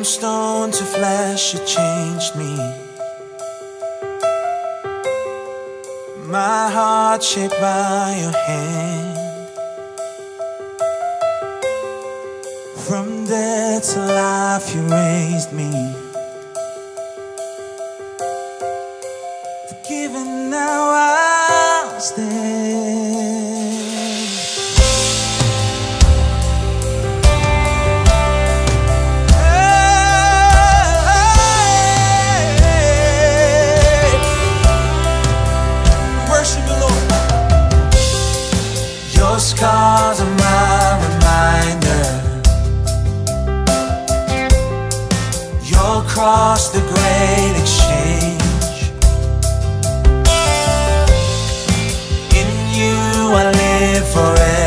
From stone to flesh, you changed me. My heart shaped by your hand. From death to life, you raised me. Forgiven now, I. across the great exchange. In you I live forever.